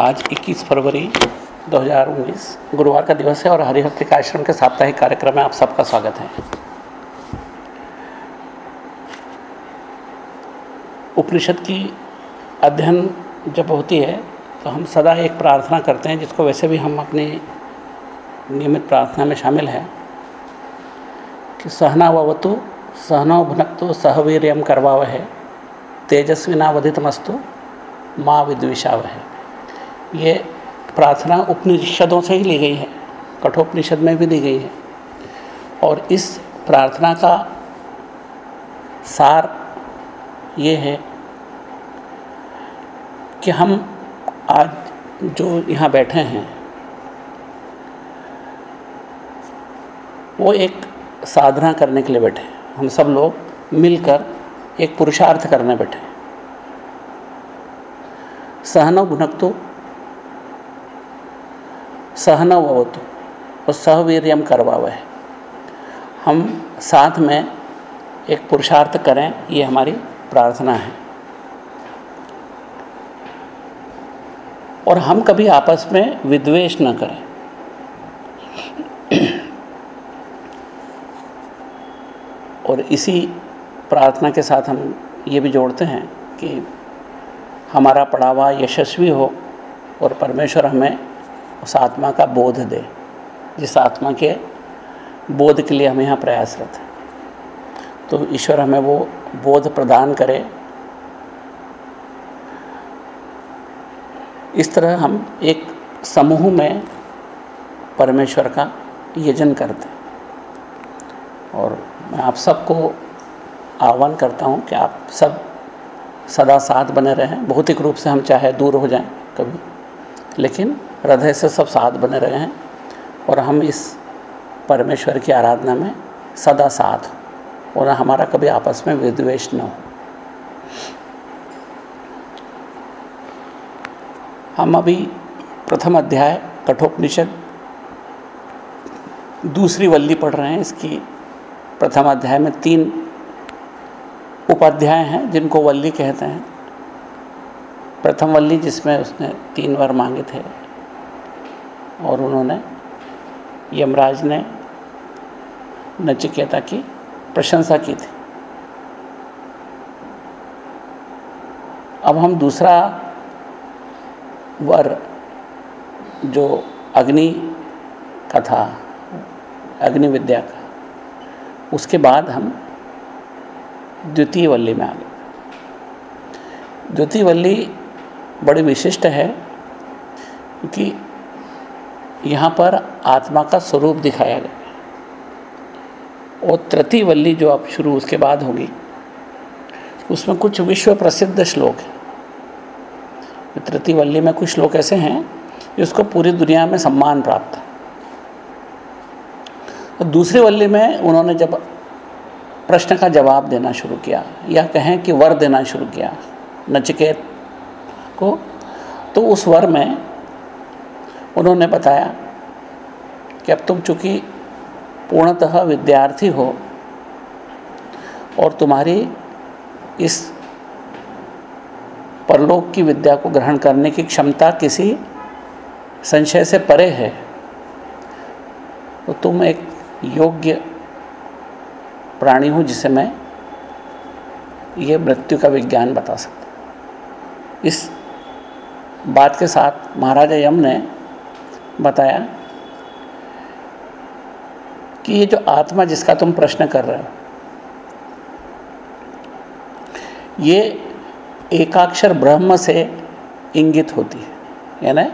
आज 21 फरवरी 2019 गुरुवार का दिवस है और हरिहर आश्रम के साप्ताहिक कार्यक्रम में आप सबका स्वागत है। उपनिषद की अध्ययन जब होती है तो हम सदा एक प्रार्थना करते हैं, जिसको वैसे भी हम अपनी नियमित प्रार्थना में शामिल है, कि सहना ववतु, सहनो भुनक्तु सहवीर्यम करवाव है तेजस्विनावधितमस्तु, माँ विद्विषाव है ये प्रार्थना उपनिषदों से ही ली गई है, कठोपनिषद में भी दी गई है। और इस प्रार्थना का सार ये है कि हम आज जो यहाँ बैठे हैं, वो एक साधना करने के लिए बैठे हम सब लोग मिलकर एक पुरुषार्थ करने बैठे सहन भुनकतो सहन अवतु और सहवीर्यम करवाव। हम साथ में एक पुरुषार्थ करें, ये हमारी प्रार्थना है। और हम कभी आपस में विद्वेष न करें। और इसी प्रार्थना के साथ हम ये भी जोड़ते हैं कि हमारा पढ़ावा यशस्वी हो और परमेश्वर हमें उस आत्मा का बोध दे, जिस आत्मा के बोध के लिए हम यहाँ प्रयासरत हैं। तो ईश्वर हमें वो बोध प्रदान करे। इस तरह हम एक समूह में परमेश्वर का यजन करते हैं। और मैं आप सबको आह्वान करता हूँ कि आप सब सदा साथ बने रहें। भौतिक रूप से हम चाहे दूर हो जाएँ कभी। लेकिन हृदय से सब साथ बने रहे हैं और हम इस परमेश्वर की आराधना में सदा साथ और हमारा कभी आपस में विद्वेष न हो। हम अभी प्रथम अध्याय, कठोपनिषद, दूसरी वल्ली पढ़ रहे हैं। इसकी प्रथम अध्याय में तीन उपाध्याय हैं जिनको वल्ली कहते हैं। प्रथम वल्ली जिसमें उसने तीन बार मांगे थे और उन्होंने यमराज ने नचिकेता की प्रशंसा की थी। अब हम दूसरा वर, जो अग्नि का था अग्नि विद्या का, उसके बाद हम द्वितीय वल्ली में आ गए। द्वितीय वल्ली बड़ी विशिष्ट है क्योंकि यहाँ पर आत्मा का स्वरूप दिखाया गया और तृतीय वल्ली जो अब शुरू उसके बाद होगी, उसमें कुछ विश्व प्रसिद्ध श्लोक हैं। तृतीय वल्ली में कुछ श्लोक ऐसे हैं जिसको पूरी दुनिया में सम्मान प्राप्त है। और दूसरी वल्ली में उन्होंने जब प्रश्न का जवाब देना शुरू किया, या कहें कि वर देना शुरू किया, नचिकेत को तो उस वर में उन्होंने बताया कि अब तुम चूँकि पूर्णतः विद्यार्थी हो और तुम्हारी इस परलोक की विद्या को ग्रहण करने की क्षमता किसी संशय से परे है तो तुम एक योग्य प्राणी हो जिसे मैं ये मृत्यु का विज्ञान बता सकता इस बात के साथ महाराजा यम ने बताया कि ये जो आत्मा जिसका तुम प्रश्न कर रहे हो, ये एकाक्षर ब्रह्म से इंगित होती है। यानी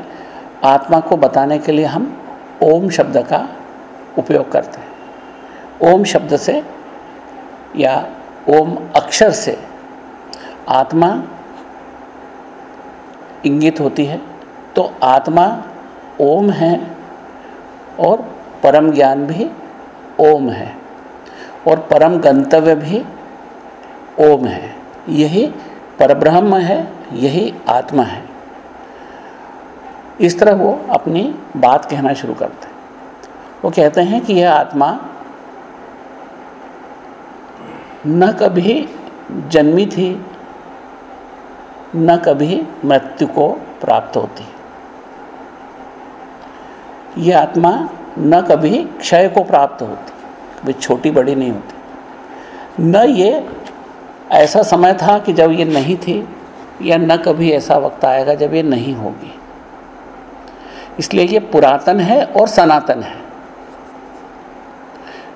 आत्मा को बताने के लिए हम ओम शब्द का उपयोग करते हैं। ओम शब्द से या ओम अक्षर से आत्मा इंगित होती है। तो आत्मा ओम है और परम ज्ञान भी ओम है और परम गंतव्य भी ओम है। यही परब्रह्म है, यही आत्मा है। इस तरह वो अपनी बात कहना शुरू करते हैं। वो कहते हैं कि यह आत्मा न कभी जन्मी थी, न कभी मृत्यु को प्राप्त होती। ये आत्मा न कभी क्षय को प्राप्त होती, कभी छोटी बड़ी नहीं होती। न ये ऐसा समय था कि जब ये नहीं थी, या न कभी ऐसा वक्त आएगा जब ये नहीं होगी। इसलिए ये पुरातन है और सनातन है।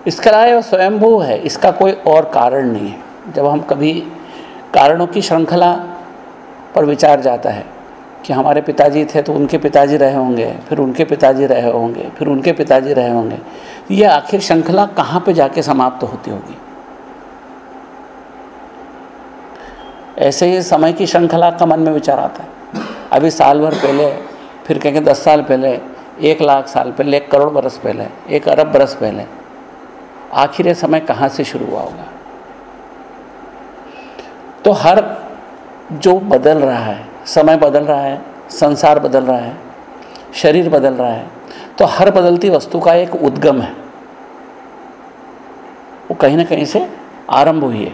इसके अलावा स्वयंभू है, इसका कोई और कारण नहीं है। जब हम कभी कारणों की श्रृंखला पर विचार जाता है कि हमारे पिताजी थे तो उनके पिताजी रहे होंगे, फिर उनके पिताजी रहे होंगे, फिर उनके पिताजी रहे होंगे। ये आखिर श्रृंखला कहाँ पे जाके समाप्त तो होती होगी? ऐसे ही समय की श्रृंखला का मन में विचार आता है। अभी साल भर पहले, फिर कहेंगे दस साल पहले, एक लाख साल पहले, एक करोड़ बरस पहले, एक अरब बरस पहले। आखिर ये समय कहाँ से शुरू हुआ होगा? तो हर जो बदल रहा है समय बदल रहा है, संसार बदल रहा है, शरीर बदल रहा है तो हर बदलती वस्तु का एक उद्गम है। वो कहीं ना कहीं से आरंभ हुई है।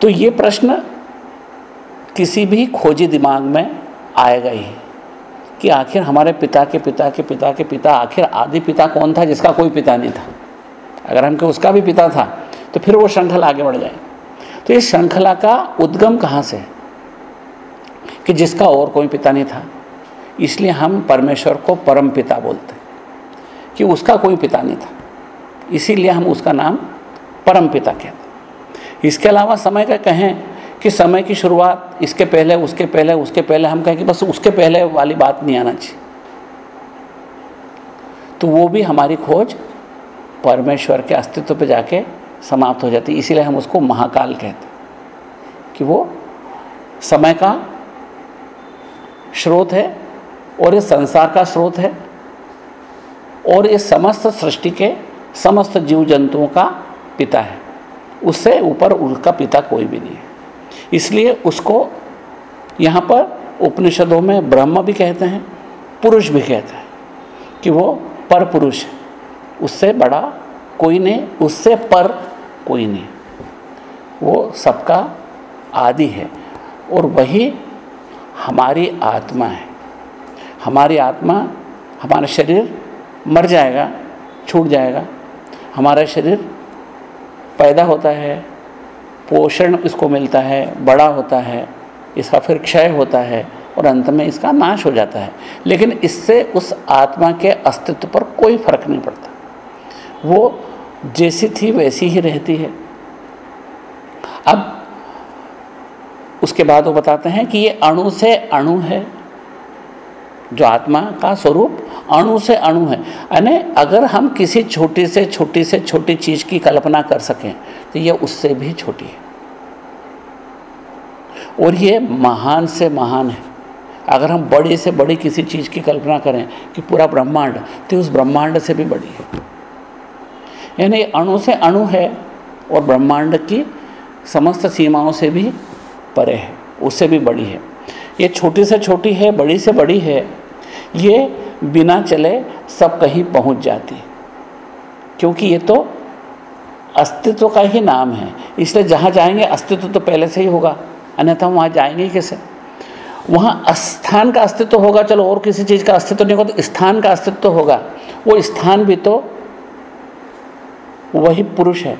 तो ये प्रश्न किसी भी खोजी दिमाग में आएगा ही, कि आखिर हमारे पिता के पिता के पिता के पिता, आखिर आदि पिता कौन था जिसका कोई पिता नहीं था? अगर हमको उसका भी पिता था तो फिर वो श्रृंखला आगे बढ़ जाए। तो इस श्रृंखला का उद्गम कहाँ से कि जिसका और कोई पिता नहीं था। इसलिए हम परमेश्वर को परम पिता बोलते हैं, कि उसका कोई पिता नहीं था। इसीलिए हम उसका नाम परम पिता कहते हैं। इसके अलावा समय का कहें कि समय की शुरुआत, इसके पहले, उसके पहले उसके पहले हम कहें कि बस उसके पहले वाली बात नहीं आना चाहिए। तो वो भी हमारी खोज परमेश्वर के अस्तित्व पर जाके समाप्त हो जाती इसीलिए हम उसको महाकाल कहते कि वो समय का स्रोत है और इस संसार का स्रोत है और इस समस्त सृष्टि के समस्त जीव जंतुओं का पिता है। उससे ऊपर उनका पिता कोई भी नहीं है। इसलिए उसको यहाँ पर उपनिषदों में ब्रह्म भी कहते हैं, पुरुष भी कहते हैं कि वो पर पुरुष है। उससे बड़ा कोई नहीं, उससे पर कोई नहीं। वो सबका आदि है और वही हमारी आत्मा है। हमारी आत्मा, हमारा शरीर मर जाएगा, छूट जाएगा। हमारा शरीर पैदा होता है, पोषण इसको मिलता है, बड़ा होता है, इसका फिर क्षय होता है और अंत में इसका नाश हो जाता है। लेकिन इससे उस आत्मा के अस्तित्व पर कोई फ़र्क नहीं पड़ता। वो जैसी थी वैसी ही रहती है। अब उसके बाद वो बताते हैं कि ये अणु से अणु है, जो आत्मा का स्वरूप अणु से अणु है। यानी अगर हम किसी छोटी से छोटी से छोटी चीज़ की कल्पना कर सकें तो ये उससे भी छोटी है। और ये महान से महान है। अगर हम बड़ी से बड़ी किसी चीज़ की कल्पना करें कि पूरा ब्रह्मांड तो उस ब्रह्मांड से भी बड़ी है। यानी अणु से अणु है और ब्रह्मांड की समस्त सीमाओं से भी परे है, उससे भी बड़ी है। ये छोटी से छोटी है, बड़ी से बड़ी है, ये बिना चले सब कहीं पहुँच जाती क्योंकि ये तो अस्तित्व का ही नाम है। इसलिए जहाँ जाएँगे, अस्तित्व तो पहले से ही होगा। अन्यथा वहाँ जाएँगे कैसे? वहाँ स्थान का अस्तित्व होगा, चलो और किसी चीज़ का अस्तित्व नहीं होगा तो स्थान का अस्तित्व होगा। वो स्थान भी तो वही पुरुष है।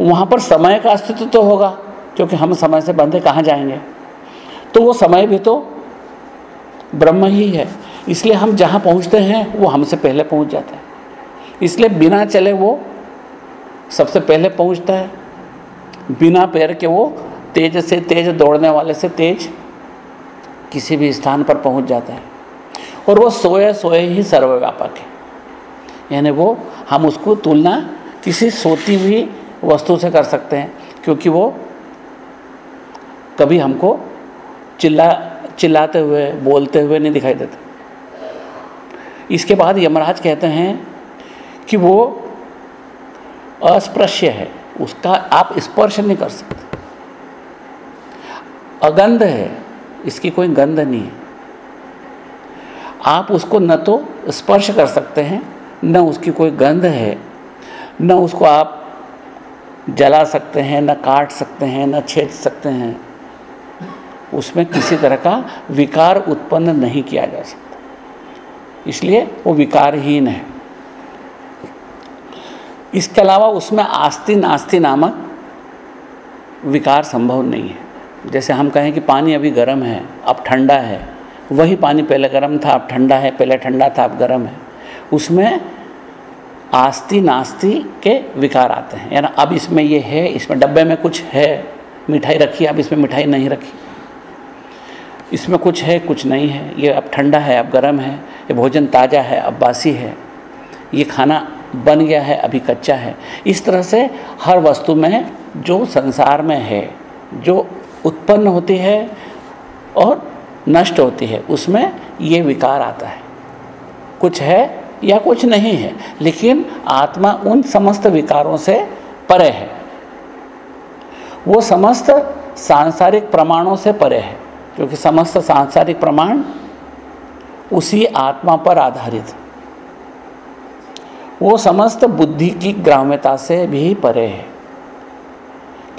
वहाँ पर समय का अस्तित्व तो होगा। क्योंकि हम समय से बंधे कहाँ जाएँगे? तो वो समय भी तो ब्रह्म ही है। इसलिए हम जहाँ पहुँचते हैं, वो हमसे पहले पहुँच जाता है। इसलिए बिना चले वो सबसे पहले पहुँचता है। बिना पैर के वो तेज से तेज दौड़ने वाले से तेज किसी भी स्थान पर पहुँच जाता है। और वो सोए सोए ही सर्वव्यापक है। यानी वो हम उसको तुलना किसी सोती हुई वस्तु से कर सकते हैं, क्योंकि वो कभी हमको चिल्ला, चिल्लाते हुए, बोलते हुए नहीं दिखाई देते। इसके बाद यमराज कहते हैं कि वो अस्पृश्य है, उसका आप स्पर्श नहीं कर सकते। अगंध है, इसकी कोई गंध नहीं है। आप उसको न तो स्पर्श कर सकते हैं, न उसकी कोई गंध है, न उसको आप जला सकते हैं, न काट सकते हैं, न छेद सकते हैं। उसमें किसी तरह का विकार उत्पन्न नहीं किया जा सकता। इसलिए वो विकारहीन है। इसके अलावा उसमें आस्ति नास्ति नामक विकार संभव नहीं है। जैसे हम कहें कि पानी अभी गर्म है, अब ठंडा है, वही पानी पहले गर्म था, अब ठंडा है, पहले ठंडा था, अब गर्म है। उसमें आस्ति नास्ति के विकार आते हैं। यानी अब इसमें ये है, इसमें डब्बे में कुछ है, मिठाई रखी, अब इसमें मिठाई नहीं रखी। इसमें कुछ है, कुछ नहीं है। ये अब ठंडा है, अब गर्म है। ये भोजन ताज़ा है, अब बासी है। ये खाना बन गया है, अभी कच्चा है। इस तरह से हर वस्तु में जो संसार में है, जो उत्पन्न होती है और नष्ट होती है, उसमें ये विकार आता है। कुछ है या कुछ नहीं है, लेकिन आत्मा उन समस्त विकारों से परे है। वो समस्त सांसारिक प्रमाणों से परे है। क्योंकि समस्त सांसारिक प्रमाण उसी आत्मा पर आधारित। वो समस्त बुद्धि की ग्राम्यता से भी परे है।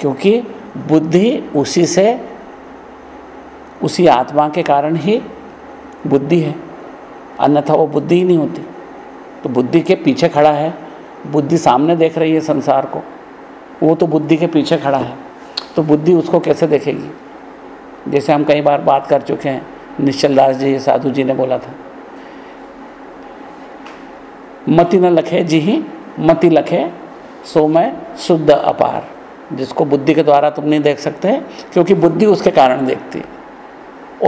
क्योंकि बुद्धि उसी से, उसी आत्मा के कारण ही बुद्धि है। अन्यथा वो बुद्धि ही नहीं होती। तो बुद्धि के पीछे खड़ा है। बुद्धि सामने देख रही है संसार को। वो तो बुद्धि के पीछे खड़ा है। तो बुद्धि उसको कैसे देखेगी? जैसे हम कई बार बात कर चुके हैं, निश्चल दास जी, साधु जी ने बोला था। मति न लखे जी ही मति लखे सो मैं शुद्ध अपार। जिसको बुद्धि के द्वारा तुम नहीं देख सकते, क्योंकि बुद्धि उसके कारण देखती है।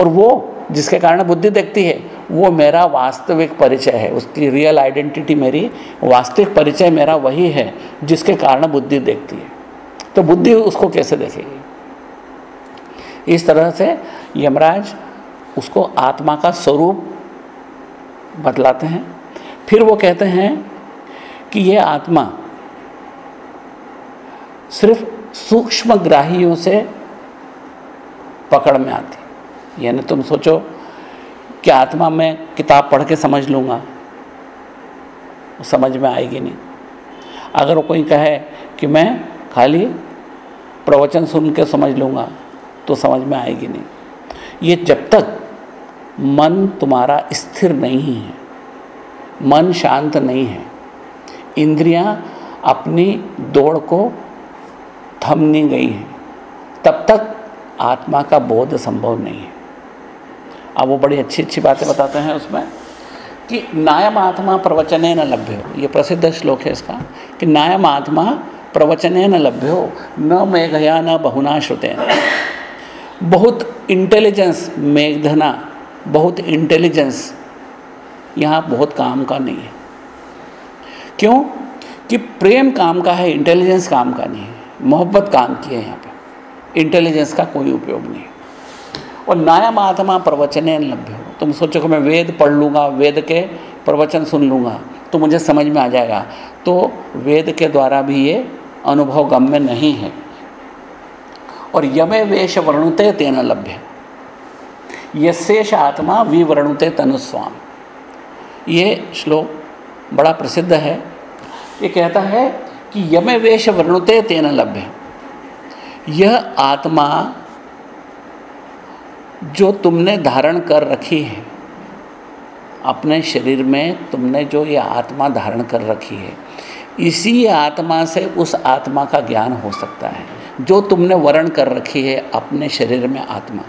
और वो जिसके कारण बुद्धि देखती है, वो मेरा वास्तविक परिचय है। उसकी रियल आइडेंटिटी मेरी, वास्तविक परिचय मेरा वही है, जिसके कारण बुद्धि देखती है। तो बुद्धि उसको कैसे देखेगी? इस तरह से यमराज उसको आत्मा का स्वरूप बतलाते हैं। फिर वो कहते हैं कि ये आत्मा सिर्फ़ सूक्ष्म ग्राहियों से पकड़ में आती। यानी तुम सोचो कि आत्मा मैं किताब पढ़ के समझ लूँगा समझ में आएगी नहीं। अगर वो कोई कहे कि मैं खाली प्रवचन सुन के समझ लूँगा तो समझ में आएगी नहीं। ये जब तक मन तुम्हारा स्थिर नहीं है, मन शांत नहीं है, इंद्रियाँ अपनी दौड़ को थमनी गई हैं, तब तक आत्मा का बोध संभव नहीं है। अब वो बड़ी अच्छी अच्छी बातें बताते हैं उसमें कि नायम आत्मा प्रवचने न लभ्य। हो ये प्रसिद्ध श्लोक है इसका कि नायम आत्मा प्रवचने न लभ्य हो न मेघया न बहुना श्रुते बहुत इंटेलिजेंस मेघधना, बहुत इंटेलिजेंस यहाँ बहुत काम का नहीं है। क्यों? कि प्रेम काम का है इंटेलिजेंस काम का नहीं है। मोहब्बत काम की है यहाँ पे। इंटेलिजेंस का कोई उपयोग नहीं है। और नायम आत्मा प्रवचने लभ्य हो। तुम सोचो कि मैं वेद पढ़ लूँगा, वेद के प्रवचन सुन लूँगा तो मुझे समझ में आ जाएगा। तो वेद के द्वारा भी ये अनुभव गम्य नहीं है। और यमे वेश वर्णुते तेन लभ्य। यशेष आत्मा विवर्णुते तनुस्वाम। ये श्लोक बड़ा प्रसिद्ध है। ये कहता है कि यमे वेश वर्णुते तेन लभ्य। यह आत्मा जो तुमने धारण कर रखी है, अपने शरीर में तुमने जो ये आत्मा धारण कर रखी है, इसी आत्मा से उस आत्मा का ज्ञान हो सकता है। जो तुमने वर्ण कर रखी है अपने शरीर में आत्मा।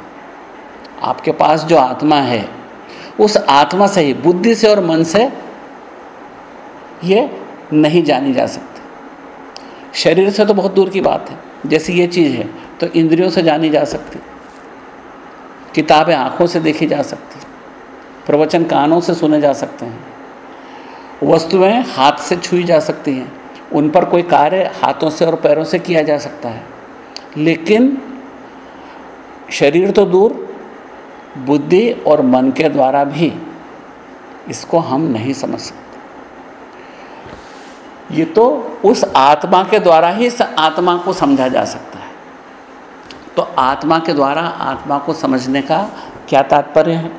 आपके पास जो आत्मा है, उस आत्मा से ही, बुद्धि से और मन से ये नहीं जानी जा सकती। शरीर से तो बहुत दूर की बात है, जैसी ये चीज़ है तो इंद्रियों से जानी जा सकती। किताबें आँखों से देखी जा सकती, प्रवचन कानों से सुने जा सकते हैं, वस्तुएँ हाथ से छुई जा सकती हैं, उन पर कोई कार्य हाथों से और पैरों से किया जा सकता है। लेकिन शरीर तो दूर, बुद्धि और मन के द्वारा भी इसको हम नहीं समझ सकते। ये तो उस आत्मा के द्वारा ही आत्मा को समझा जा सकता है। तो आत्मा के द्वारा, आत्मा को समझने का क्या तात्पर्य है?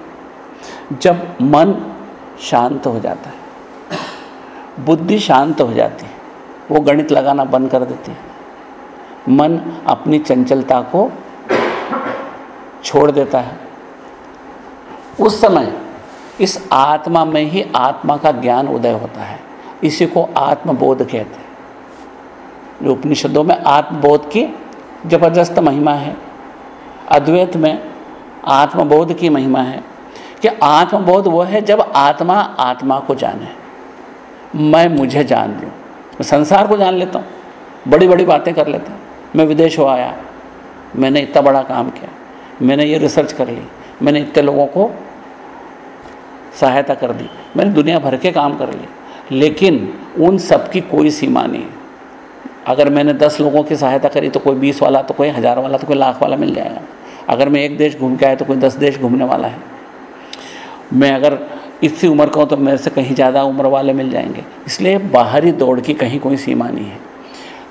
जब मन शांत हो जाता है, बुद्धि शांत हो जाती है, वो गणित लगाना बंद कर देती है। मन अपनी चंचलता को छोड़ देता है। उस समय इस आत्मा में ही आत्मा का ज्ञान उदय होता है। इसी को आत्मबोध कहते हैं। जो उपनिषदों में आत्मबोध की ज़बरदस्त महिमा है, अद्वैत में आत्मबोध की महिमा है कि आत्मबोध वो है जब आत्मा आत्मा को जाने। मैं मुझे जान लूँ। मैं संसार को जान लेता हूँ बड़ी बड़ी बातें कर लेता हूँ। मैं विदेश हो आया। मैंने इतना बड़ा काम किया। मैंने ये रिसर्च कर ली। मैंने इतने लोगों को सहायता कर दी। मैंने दुनिया भर के काम कर लिए। लेकिन उन सब की कोई सीमा नहीं अगर मैंने दस लोगों की सहायता करी तो कोई बीस वाला तो कोई हज़ार वाला तो कोई लाख वाला मिल जाएगा। अगर मैं एक देश घूम के आया तो कोई दस देश घूमने वाला है। मैं अगर इसी उम्र का हूँ तो मेरे से कहीं ज़्यादा उम्र वाले मिल जाएँगे। इसलिए बाहरी दौड़ की कहीं कोई सीमा नहीं है।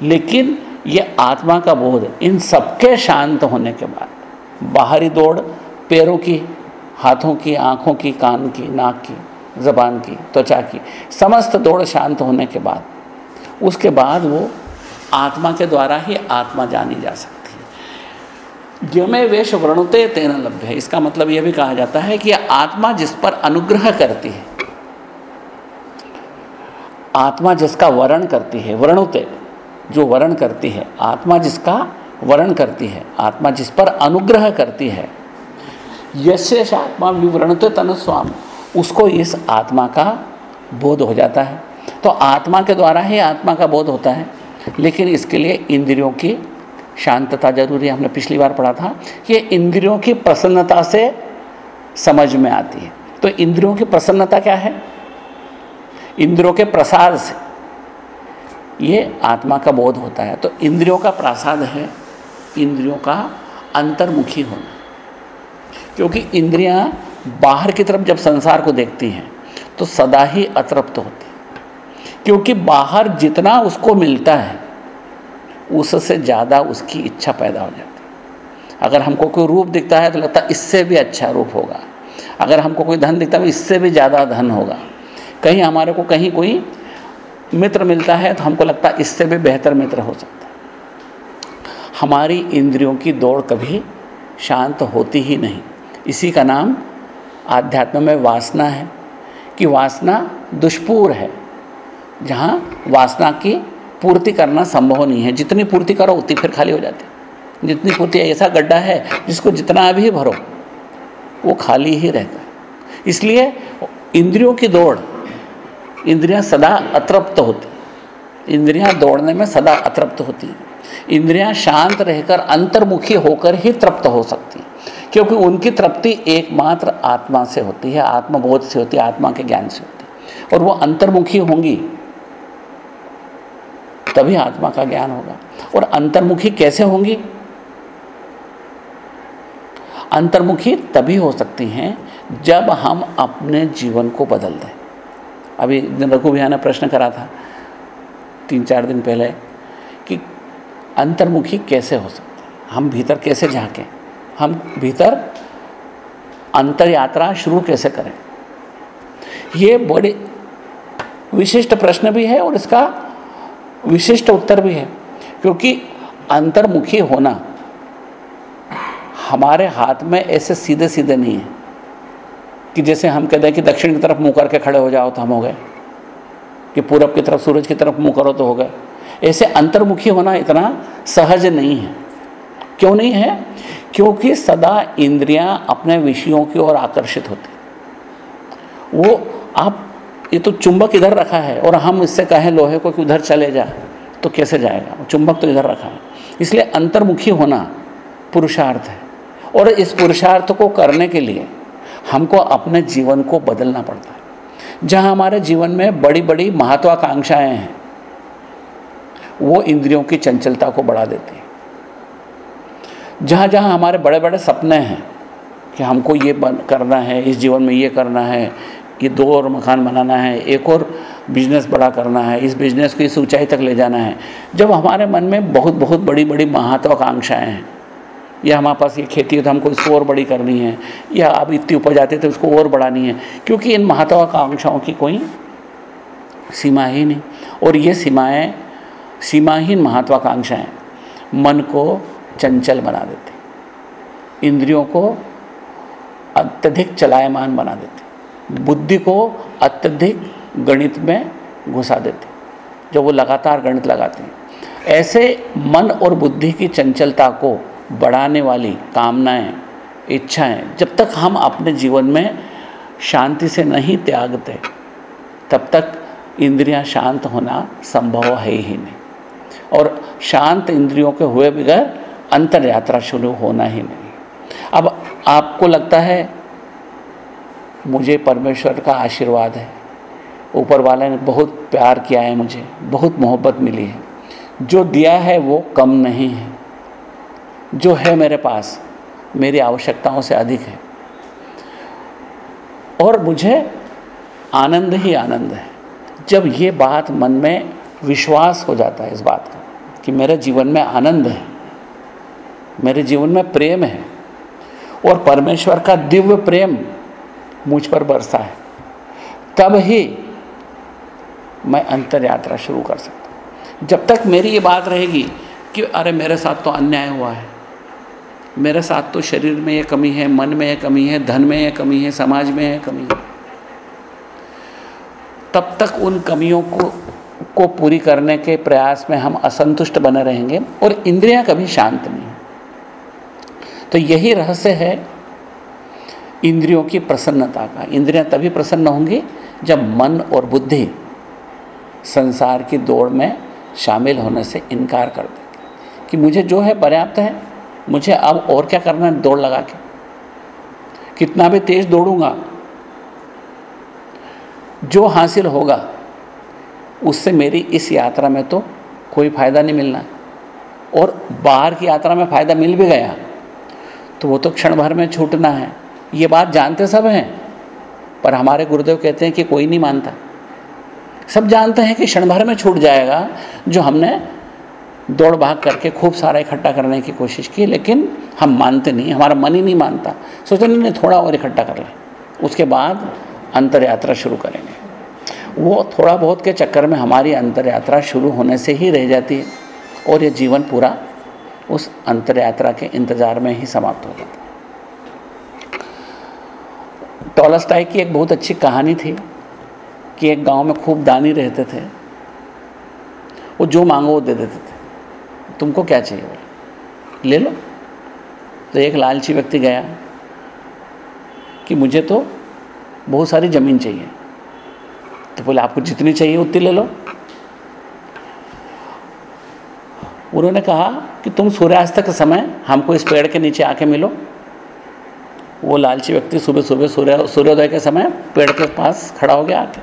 लेकिन ये आत्मा का बोध इन सबके शांत होने के बाद, बाहरी दौड़, पैरों की, हाथों की, आँखों की, कान की, नाक की, ज़बान की, त्वचा की, समस्त दौड़ शांत होने के बाद, उसके बाद वो आत्मा के द्वारा ही आत्मा जानी जा सकती है। जमे वेश व्रणुते तेना लभ्य है। इसका मतलब यह भी कहा जाता है कि आत्मा जिस पर अनुग्रह करती है, आत्मा जिसका वर्ण करती है वर्णुते जो वर्ण करती है, आत्मा जिसका वर्ण करती है, आत्मा जिस पर अनुग्रह करती है यशेष आत्मा विवरणते तन स्वाम, उसको इस आत्मा का बोध हो जाता है। तो आत्मा के द्वारा ही आत्मा का बोध होता है, लेकिन इसके लिए इंद्रियों की शांतता ज़रूरी है। हमने पिछली बार पढ़ा था कि इंद्रियों की प्रसन्नता से समझ में आती है। तो इंद्रियों की प्रसन्नता क्या है? इंद्रियों के प्रसाद से। ये आत्मा का बोध होता है। तो इंद्रियों का प्रासाद है। इंद्रियों का अंतर्मुखी होना। क्योंकि इंद्रियाँ बाहर की तरफ़ जब संसार को देखती हैं तो सदा ही अतृप्त होती क्योंकि बाहर जितना उसको मिलता है, उससे ज़्यादा उसकी इच्छा पैदा हो जाती है। अगर हमको कोई रूप दिखता है तो लगता है इससे भी अच्छा रूप होगा। अगर हमको कोई धन दिखता है तो इससे भी ज़्यादा धन होगा। कहीं हमारे को कहीं कोई मित्र मिलता है तो हमको लगता है इससे भी बेहतर मित्र हो सकता है। हमारी इंद्रियों की दौड़ कभी शांत होती ही नहीं। इसी का नाम आध्यात्म में वासना है, कि वासना दुष्पूर है, जहाँ वासना की पूर्ति करना संभव नहीं है। जितनी पूर्ति करो, उतनी फिर खाली हो जाती जितनी पूर्ति ऐसा गड्ढा है, जिसको जितना भी भरो, वो खाली ही रहता है। इसलिए इंद्रियों की दौड़ इंद्रियाँ सदा अतृप्त होती। इंद्रियाँ दौड़ने में सदा अतृप्त होती। इंद्रियाँ शांत रहकर अंतर्मुखी होकर ही तृप्त हो सकती। क्योंकि उनकी तृप्ति एकमात्र आत्मा से होती है, आत्मबोध से होती है, आत्मा के ज्ञान से होती और वो अंतर्मुखी होंगी, तभी आत्मा का ज्ञान होगा। और अंतर्मुखी कैसे होंगी? अंतर्मुखी तभी हो सकती हैं जब हम अपने जीवन को बदल दें। अभी दिन रघु भैया ने प्रश्न करा था, तीन चार दिन पहले, कि अंतर्मुखी कैसे हो सकते हम भीतर कैसे झांकें? हम भीतर अंतर यात्रा शुरू कैसे करें? ये बड़े विशिष्ट प्रश्न भी है और इसका विशिष्ट उत्तर भी है, क्योंकि अंतर्मुखी होना हमारे हाथ में ऐसे सीधे सीधे नहीं है। कि जैसे हम कहते हैं कि दक्षिण की तरफ़ मुँह करके खड़े हो जाओ तो हम हो गए। कि पूरब की तरफ़ सूरज की तरफ़ मुँह करो तो हो गए। ऐसे अंतर्मुखी होना इतना सहज नहीं है। क्यों नहीं है? क्योंकि सदा इंद्रियाँ अपने विषयों की ओर आकर्षित होती। वो आप, ये तो चुंबक इधर रखा है और हम इससे कहें लोहे को कि उधर चले जा तो कैसे जाएगा? चुंबक तो इधर रखा है। इसलिए अंतर्मुखी होना पुरुषार्थ है। और इस पुरुषार्थ को करने के लिए हमको अपने जीवन को बदलना पड़ता है। जहाँ हमारे जीवन में बड़ी बड़ी महत्वाकांक्षाएँ हैं, वो इंद्रियों की चंचलता को बढ़ा देती है। जहाँ जहाँ हमारे बड़े बड़े सपने हैं कि हमको ये करना है, इस जीवन में ये करना है, ये दो और मकान बनाना है, एक और बिज़नेस बड़ा करना है, इस बिज़नेस को इस ऊंचाई तक ले जाना है, जब हमारे मन में बहुत बहुत बड़ी बड़ी महत्वाकांक्षाएँ हैं या हमारे पास ये खेती है तो हमको इसको और बड़ी करनी है, या अब इतनी उपज आती तो उसको और बढ़ानी है, क्योंकि इन महत्वाकांक्षाओं की कोई सीमा ही नहीं। और ये सीमाएँ, सीमाहीन महत्वाकांक्षाएँ मन को चंचल बना देती इंद्रियों को अत्यधिक चलायमान बना देती बुद्धि को अत्यधिक गणित में घुसा देते जब वो लगातार गणित लगाते हैं। ऐसे मन और बुद्धि की चंचलता को बढ़ाने वाली कामनाएँ, इच्छाएँ, जब तक हम अपने जीवन में शांति से नहीं त्यागते, तब तक इंद्रियाँ शांत होना संभव है ही नहीं। और शांत इंद्रियों के हुए बगैर अंतर यात्रा शुरू होना ही नहीं। अब आपको लगता है, मुझे परमेश्वर का आशीर्वाद है। ऊपर वाले ने बहुत प्यार किया है मुझे, बहुत मोहब्बत मिली है। जो दिया है वो कम नहीं है। जो है मेरे पास, मेरी आवश्यकताओं से अधिक है। और मुझे आनंद ही आनंद है। जब ये बात मन में विश्वास हो जाता है इस बात का, कि मेरे जीवन में आनंद है, मेरे जीवन में प्रेम है, और परमेश्वर का दिव्य प्रेम मुझ पर बरसा है, तब ही मैं अंतर यात्रा शुरू कर सकता जब तक मेरी ये बात रहेगी कि अरे मेरे साथ तो अन्याय हुआ है मेरे साथ तो शरीर में ये कमी है, मन में ये कमी है, धन में ये कमी है, समाज में ये कमी है। तब तक उन कमियों को को पूरी करने के प्रयास में हम असंतुष्ट बने रहेंगे और इंद्रियाँ कभी शांत नहीं तो यही रहस्य है इंद्रियों की प्रसन्नता का। इंद्रियाँ तभी प्रसन्न होंगी जब मन और बुद्धि संसार की दौड़ में शामिल होने से इनकार कर देंगे। कि मुझे जो है पर्याप्त है मुझे अब और क्या करना है? दौड़ लगा के। कितना भी तेज दौड़ूँगा, जो हासिल होगा, उससे मेरी इस यात्रा में तो कोई फ़ायदा नहीं मिलना। और बाहर की यात्रा में फ़ायदा मिल भी गया तो वो तो क्षण भर में छूटना है। ये बात जानते सब हैं, पर हमारे गुरुदेव कहते हैं कि कोई नहीं मानता। सब जानते हैं कि क्षण भर में छूट जाएगा जो हमने दौड़ भाग करके खूब सारा इकट्ठा करने की कोशिश की, लेकिन हम मानते नहीं, हमारा मन ही नहीं मानता। सोचते नहीं नहीं, थोड़ा और इकट्ठा कर लें। उसके बाद अंतर यात्रा शुरू करेंगे। वो थोड़ा बहुत के चक्कर में हमारी अंतर यात्रा शुरू होने से ही रह जाती है, और ये जीवन पूरा उस अंतर यात्रा के इंतज़ार में ही समाप्त हो जाता टॉलस्टाई की एक बहुत अच्छी कहानी थी कि एक गाँव में खूब दानी रहते थे। वो जो मांगो वो दे देते थे। तुमको क्या चाहिए बोले। ले लो। तो एक लालची व्यक्ति गया कि मुझे तो बहुत सारी ज़मीन चाहिए। तो बोले, आपको जितनी चाहिए उतनी ले लो। उन्होंने कहा कि तुम सूर्यास्त के समय हमको इस पेड़ के नीचे आके मिलो। वो लालची व्यक्ति सुबह सुबह सूर्य, सूर्योदय के समय पेड़ के पास खड़ा हो गया आके।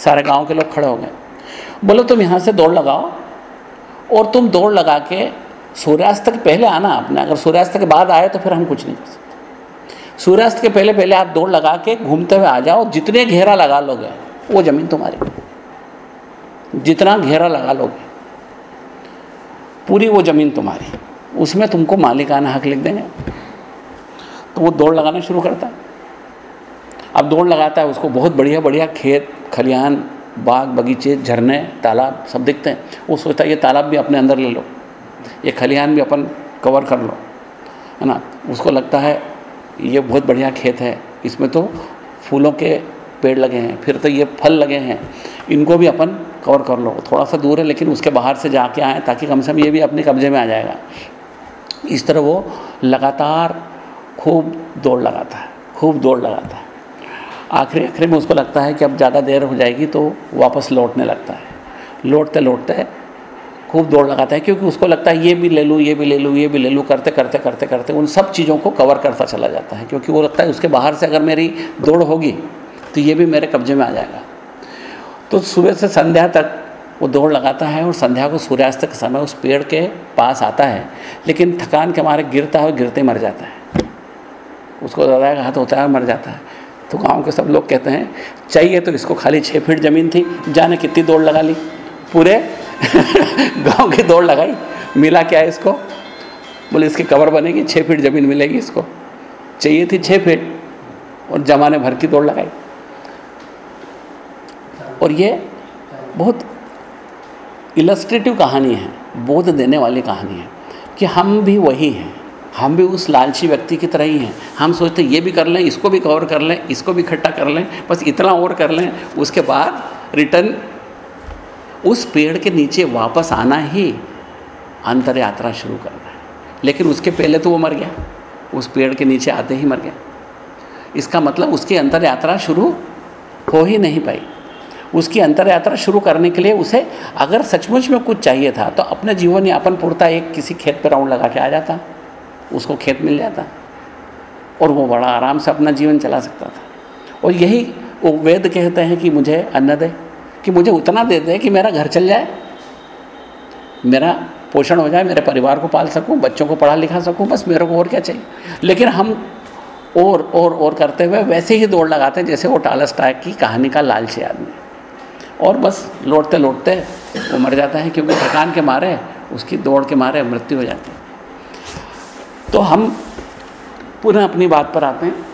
सारे गाँव के लोग खड़े हो गए। बोलो, तुम यहाँ से दौड़ लगाओ। और तुम दौड़ लगा के सूर्यास्त के पहले आना आपने अगर सूर्यास्त के बाद आए तो फिर हम कुछ नहीं कर सकते। सूर्यास्त के पहले पहले आप दौड़ लगा के घूमते हुए आ जाओ। जितने घेरा लगा लोगे, वो ज़मीन तुम्हारी। जितना घेरा लगा लोगे, पूरी वो ज़मीन तुम्हारी। उसमें तुमको मालिकाना हक लिख देंगे। तो वो दौड़ लगाना शुरू करता है। अब दौड़ लगाता है, उसको बहुत बढ़िया बढ़िया खेत खलिहान बाग, बगीचे, झरने, तालाब सब दिखते हैं। वो सोचता है, ये तालाब भी अपने अंदर ले लो। ये खलिहान भी अपन कवर कर लो। है ना? उसको लगता है, ये बहुत बढ़िया खेत है। इसमें तो फूलों के पेड़ लगे हैं। फिर तो ये फल लगे हैं। इनको भी अपन कवर कर लो। थोड़ा सा दूर है, लेकिन उसके बाहर से जाके आए, ताकि कम से कम ये भी अपने कब्जे में आ जाएगा। इस तरह वो लगातार खूब दौड़ लगाता है। खूब दौड़ लगाता है। आखिरी आखिरी में उसको लगता है कि अब ज़्यादा देर हो जाएगी तो वापस लौटने लगता है। लौटते लौटते खूब दौड़ लगाता है क्योंकि उसको लगता है ये भी ले लूँ, ये भी ले लूँ, ये भी ले लूँ, करते करते करते करते उन सब चीज़ों को कवर करता चला जाता है क्योंकि वो लगता है उसके बाहर से अगर मेरी दौड़ होगी तो ये भी मेरे कब्जे में आ जाएगा। तो सुबह से संध्या तक वो दौड़ लगाता है और संध्या को सूर्यास्त के समय उस पेड़ के पास आता है, लेकिन थकान के मारे गिरता है और गिरते मर जाता है। उसको ज़्यादा हाथ होता है और मर जाता है। तो गाँव के सब लोग कहते हैं, चाहिए तो इसको खाली छः फीट ज़मीन थी, जाने कितनी दौड़ लगा ली? पूरे गाँव की दौड़ लगाई, मिला क्या है इसको? बोले, इसकी कवर बनेगी छः फीट ज़मीन मिलेगी इसको। चाहिए थी छः फीट, और जमाने भर की दौड़ लगाई। और ये बहुत इलस्ट्रेटिव कहानी है, बोध देने वाली कहानी है, कि हम भी वही हैं। हम भी उस लालची व्यक्ति की तरह ही हैं। हम सोचते हैं, ये भी कर लें, इसको भी कवर कर लें, इसको भी इकट्ठा कर लें, बस इतना और कर लें, उसके बाद रिटर्न उस पेड़ के नीचे वापस आना ही अंतर यात्रा शुरू करना है। लेकिन उसके पहले तो वो मर गया, उस पेड़ के नीचे आते ही मर गया। इसका मतलब उसकी अंतर यात्रा शुरू हो ही नहीं पाई। उसकी अंतर यात्रा शुरू करने के लिए उसे अगर सचमुच में कुछ चाहिए था तो अपने जीवन यापन पूर्ता एक किसी खेत पर राउंड लगा के आ जाता। उसको खेत मिल जाता और वो बड़ा आराम से अपना जीवन चला सकता था। और यही वो वेद कहते हैं कि मुझे अन्न दे, कि मुझे उतना दे दे कि मेरा घर चल जाए, मेरा पोषण हो जाए, मेरे परिवार को पाल सकूँ, बच्चों को पढ़ा लिखा सकूँ, बस मेरे को और क्या चाहिए। लेकिन हम और और और करते हुए वैसे ही दौड़ लगाते हैं, जैसे वो टालस टाइप की कहानी का लालची आदमी। और बस लौटते लौटते वो मर जाता है, क्योंकि थकान के मारे, उसकी दौड़ के मारे मृत्यु हो जाती है। तो हम पुनः अपनी बात पर आते हैं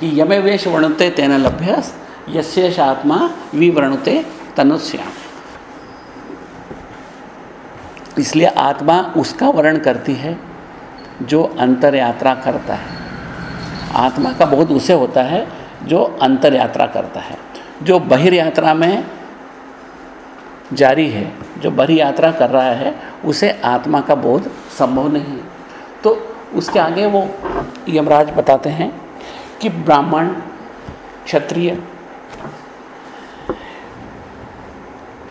कि यमे वेश वर्णते तेन लभ्यस यशेष आत्मा विवृणुते तनुष्याम इसलिए आत्मा उसका वर्ण करती है, जो अंतर यात्रा करता है। आत्मा का बहुत उसे होता है, जो अंतर यात्रा करता है। जो बहिर यात्रा में जारी है, जो बहिर यात्रा कर रहा है, उसे आत्मा का बोध संभव नहीं है। तो उसके आगे वो यमराज बताते हैं कि ब्राह्मण, क्षत्रिय,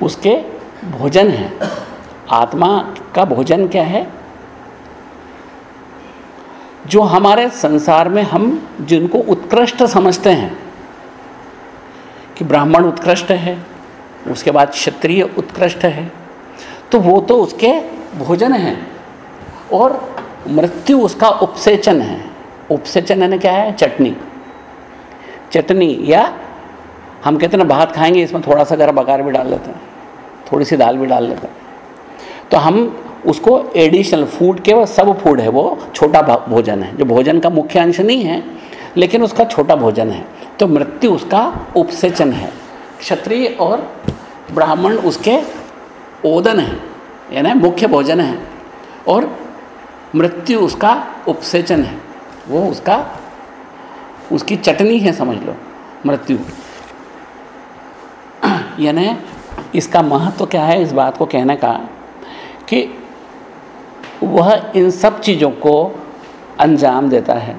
उसके भोजन है। आत्मा का भोजन क्या है? जो हमारे संसार में हम जिनको उत्कृष्ट समझते हैं कि ब्राह्मण उत्कृष्ट है, उसके बाद क्षत्रिय उत्कृष्ट है तो वो तो उसके भोजन हैं। और मृत्यु उसका उपसेचन है। उपसेचन यानी क्या है? चटनी। चटनी या हम कहते हैं भात खाएँगे, इसमें थोड़ा सा गर्म बकार भी डाल लेते हैं थोड़ी सी दाल भी डाल लेते हैं। तो हम उसको एडिशनल फ़ूड के वो सब फ़ूड है, वो छोटा भोजन है, जो भोजन का मुख्य अंश नहीं है, लेकिन उसका छोटा भोजन है। तो मृत्यु उसका उपसेचन है। क्षत्रिय और ब्राह्मण उसके ओदन है, यानी मुख्य भोजन है। और मृत्यु उसका उपसेचन है। वो उसका, उसकी चटनी है, समझ लो, मृत्यु। यानी इसका महत्व तो क्या है? इस बात को कहने का कि वह इन सब चीज़ों को अंजाम देता है।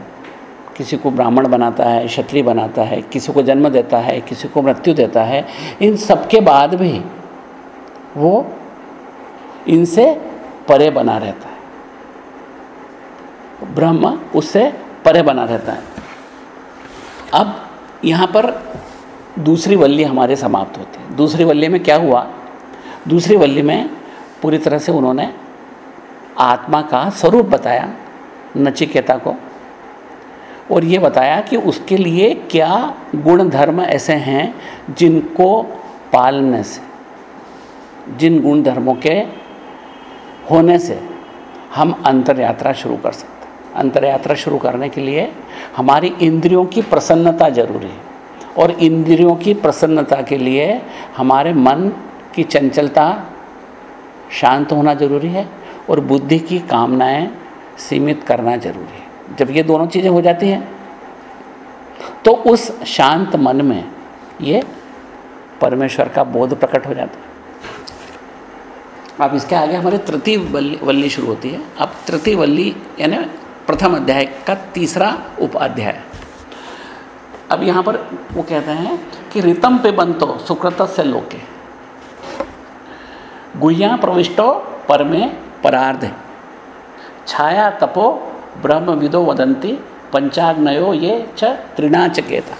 किसी को ब्राह्मण बनाता है, क्षत्रिय बनाता है, किसी को जन्म देता है, किसी को मृत्यु देता है। इन सब के बाद भी वो इनसे परे बना रहता है। ब्रह्म उससे परे बना रहता है। अब यहाँ पर दूसरी वल्ली हमारे समाप्त होती है। दूसरी वल्ली में क्या हुआ? दूसरी वल्ली में पूरी तरह से उन्होंने आत्मा का स्वरूप बताया, नचिकेता को, और ये बताया कि उसके लिए क्या गुण धर्म ऐसे हैं जिनको पालने से, जिन गुण धर्मों के होने से हम अंतर यात्रा शुरू कर सकते अंतर यात्रा शुरू करने के लिए हमारी इंद्रियों की प्रसन्नता ज़रूरी है। और इंद्रियों की प्रसन्नता के लिए हमारे मन की चंचलता शांत होना ज़रूरी है और बुद्धि की कामनाएँ सीमित करना ज़रूरी है। जब ये दोनों चीज़ें हो जाती हैं तो उस शांत मन में ये परमेश्वर का बोध प्रकट हो जाता है। अब इसके आगे हमारे तृतीय वल्ली वल्ली शुरू होती है। अब तृतीय वल्ली यानी प्रथम अध्याय का तीसरा उपाध्याय। अब यहाँ पर वो कहते हैं कि रितम पे बनतो सुकृत से लोके। गुह्या प्रविष्टो, परमे परार्ध। छाया तपो ब्रह्म विदो वदंती पंचाग्नयो ये च त्रिनाचकेता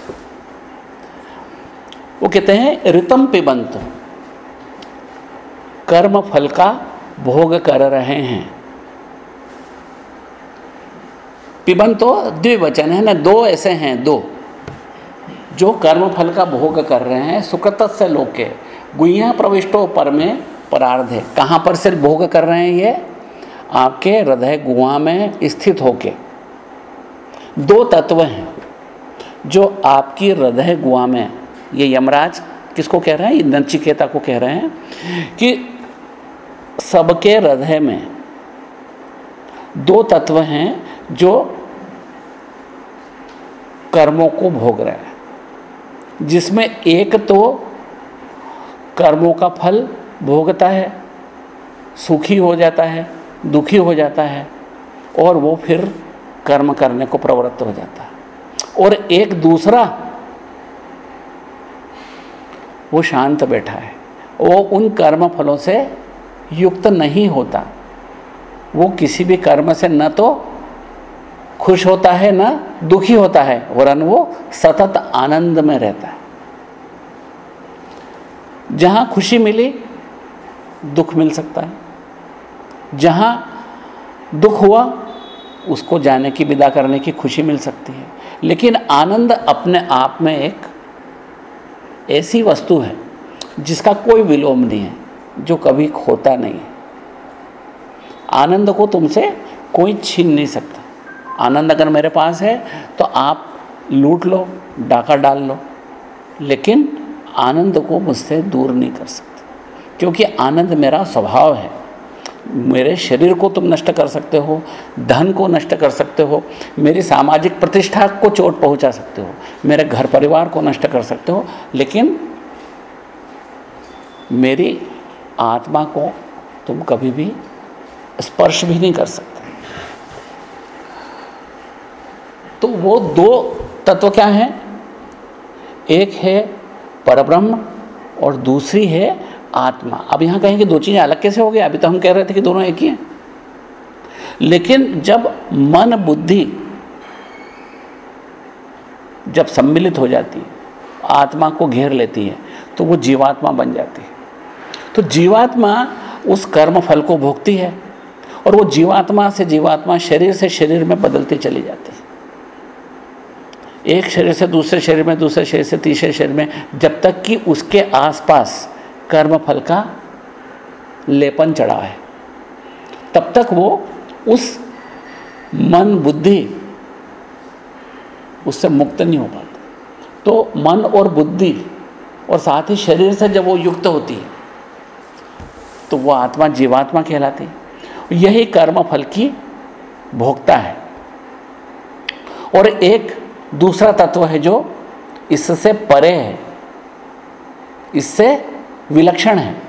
वो कहते हैं ऋतम पे कर्म फल का भोग कर रहे हैं। पिबन तो द्विवचन है, ना दो ऐसे हैं, दो। जो कर्म फल का भोग कर रहे हैं सुकृत से लोके। गुइया प्रविष्टो पर में परार्ध है। कहाँ पर सिर्फ़ भोग कर रहे हैं ये? आपके हृदय गुआ में स्थित होके। दो तत्व हैं, जो आपकी हृदय गुआ में, ये यमराज किसको कह रहे हैं? नचिकेता को कह रहे हैं, कि सबके हृदय में दो तत्व हैं जो कर्मों को भोग रहे हैं। जिसमें एक तो कर्मों का फल भोगता है, सुखी हो जाता है, दुखी हो जाता है, और वो फिर कर्म करने को प्रवृत्त हो जाता है। और एक दूसरा, वो शांत बैठा है। वो उन कर्म फलों से युक्त नहीं होता। वो किसी भी कर्म से न तो खुश होता है न, दुखी होता है, वरन वो सतत आनंद में रहता है। जहाँ खुशी मिली, दुख मिल सकता है। जहाँ दुख हुआ, उसको जाने की, विदा करने की खुशी मिल सकती है। लेकिन आनंद अपने आप में एक ऐसी वस्तु है, जिसका कोई विलोम नहीं है, जो कभी खोता नहीं है। आनंद को तुमसे कोई छीन नहीं सकता। आनंद अगर मेरे पास है तो आप लूट लो, डाका डाल लो, लेकिन आनंद को मुझसे दूर नहीं कर सकते। क्योंकि आनंद मेरा स्वभाव है। मेरे शरीर को तुम नष्ट कर सकते हो, धन को नष्ट कर सकते हो, मेरी सामाजिक प्रतिष्ठा को चोट पहुँचा सकते हो, मेरे घर परिवार को नष्ट कर सकते हो, लेकिन मेरी आत्मा को तुम कभी भी स्पर्श भी नहीं कर सकते। तो वो दो तत्व क्या हैं? एक है परब्रह्म और दूसरी है आत्मा। अब यहाँ कहें कि दो चीज़ें अलग कैसे हो गई अभी तो हम कह रहे थे कि दोनों एक ही हैं। लेकिन जब मन बुद्धि जब सम्मिलित हो जाती है, आत्मा को घेर लेती है तो वो जीवात्मा बन जाती है। तो जीवात्मा उस कर्म फल को भोगती है और वो जीवात्मा से जीवात्मा शरीर से शरीर में बदलती चली जाती है। एक शरीर से दूसरे शरीर में, दूसरे शरीर से तीसरे शरीर में, जब तक कि उसके आसपास कर्म फल का लेपन चढ़ा है, तब तक वो उस मन बुद्धि उससे मुक्त नहीं हो पाता। तो मन और बुद्धि और साथ ही शरीर से जब वो युक्त होती है तो वो आत्मा जीवात्मा कहलाती है। यही कर्म फल की भोगता है। और एक दूसरा तत्व है जो इससे परे है। इससे विलक्षण है,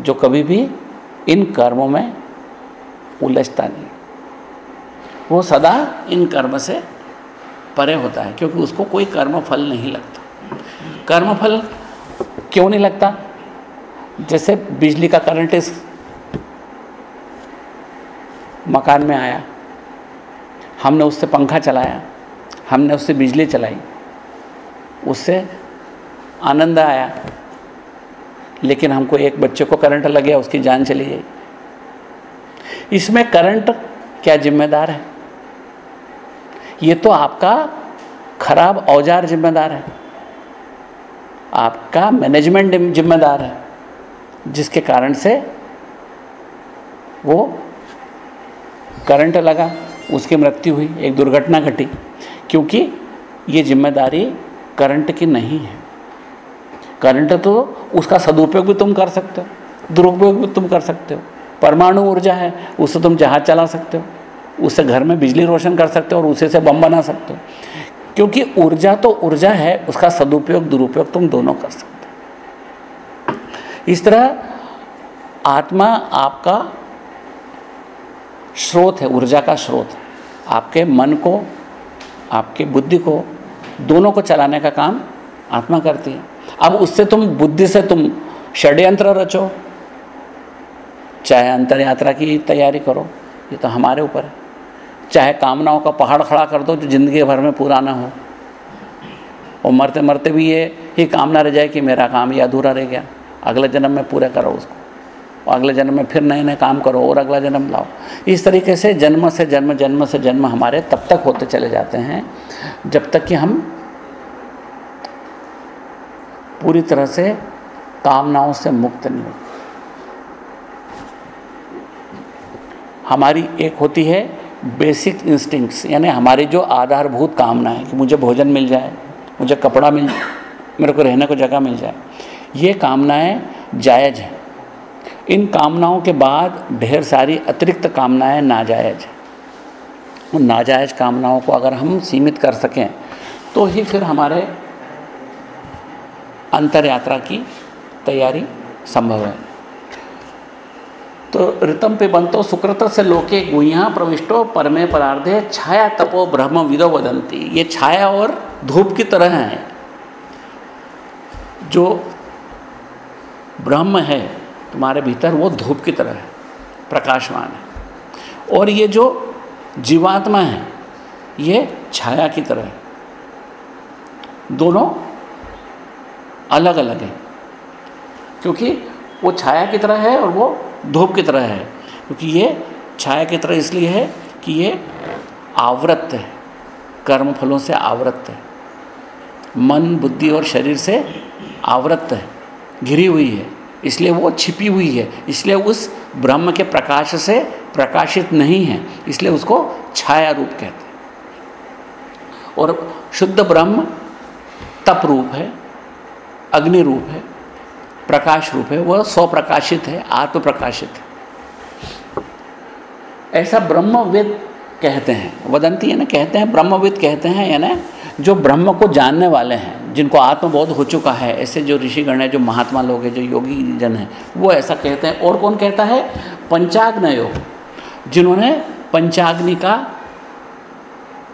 जो कभी भी इन कर्मों में उलझता नहीं। वो सदा इन कर्म से परे होता है, क्योंकि उसको कोई कर्म फल नहीं लगता। कर्म फल क्यों नहीं लगता? जैसे बिजली का करंट इस मकान में आया, हमने उससे पंखा चलाया हमने उससे बिजली चलाई। उससे आनंद आया। लेकिन हमको एक बच्चे को करंट लग गया, उसकी जान चली गई। इसमें करंट क्या जिम्मेदार है? ये तो आपका खराब औज़ार जिम्मेदार है। आपका मैनेजमेंट जिम्मेदार है, जिसके कारण से वो करंट लगा, उसकी मृत्यु हुई, एक दुर्घटना घटी। क्योंकि ये ज़िम्मेदारी करंट की नहीं है। करंट तो उसका सदुपयोग भी तुम कर सकते हो, दुरुपयोग भी तुम कर सकते हो। परमाणु ऊर्जा है उससे तुम जहाज़ चला सकते हो उससे घर में बिजली रोशन कर सकते हो और उसी से बम बना सकते हो। क्योंकि ऊर्जा तो ऊर्जा है, उसका सदुपयोग, दुरुपयोग तुम दोनों कर सकते हो। इस तरह आत्मा आपका स्रोत है, ऊर्जा का स्रोत। आपके मन को आपके बुद्धि को, दोनों को चलाने का काम आत्मा करती है। अब उससे तुम बुद्धि से तुम षड्यंत्र रचो, चाहे अंतर यात्रा की तैयारी करो, ये तो हमारे ऊपर है। चाहे कामनाओं का पहाड़ खड़ा कर दो जो ज़िंदगी भर में पूरा ना हो। और मरते मरते भी ये ही कामना रह जाए कि मेरा काम ये अधूरा रह गया, अगले जन्म में पूरा करो उसको। और अगले जन्म में फिर नए नए काम करो और अगला जन्म लाओ। इस तरीके से जन्म से जन्म जन्म से जन्म हमारे तब तक होते चले जाते हैं, जब तक कि हम पूरी तरह से कामनाओं से मुक्त नहीं होते। हमारी एक होती है बेसिक इंस्टिंक्ट्स यानी हमारी जो आधारभूत कामना है कि मुझे भोजन मिल जाए, मुझे कपड़ा मिल जाए, मेरे को रहने को जगह मिल जाए, ये कामनाएँ जायज़ हैं। इन कामनाओं के बाद ढेर सारी अतिरिक्त कामनाएँ नाजायज उन नाजायज कामनाओं को अगर हम सीमित कर सकें तो ही फिर हमारे अंतर यात्रा की तैयारी संभव है। तो ऋतम पे बनतो सुकृत से लोके गुहा प्रविष्टो परमे परार्धे छाया तपो ब्रह्म विदो वदंती। ये छाया और धूप की तरह है। जो ब्रह्म है तुम्हारे भीतर वो धूप की तरह है, प्रकाशमान है। और ये जो जीवात्मा है, ये छाया की तरह है। दोनों अलग अलग है, क्योंकि वो छाया की तरह है और वो धूप की तरह है। क्योंकि ये छाया की तरह इसलिए है कि ये आवृत है कर्म फलों से आवृत है। मन, बुद्धि और शरीर से आवृत है, घिरी हुई है। इसलिए वो छिपी हुई है। इसलिए उस ब्रह्म के प्रकाश से प्रकाशित नहीं है। इसलिए उसको छाया रूप कहते हैं। और शुद्ध ब्रह्म तप रूप है, अग्नि रूप है, प्रकाश रूप है वह स्वप्रकाशित है आत्म प्रकाशित है। ऐसा ब्रह्मविद कहते हैं, वदंती है ना, कहते हैं, ब्रह्मविद कहते हैं यानी जो ब्रह्म को जानने वाले हैं, जिनको आत्मबोध हो चुका है, ऐसे जो ऋषिगण हैं, जो महात्मा लोग हैं, जो योगी जन हैं, वो ऐसा कहते हैं। और कौन कहता है? पंचाग्न योग जिन्होंने पंचाग्नि का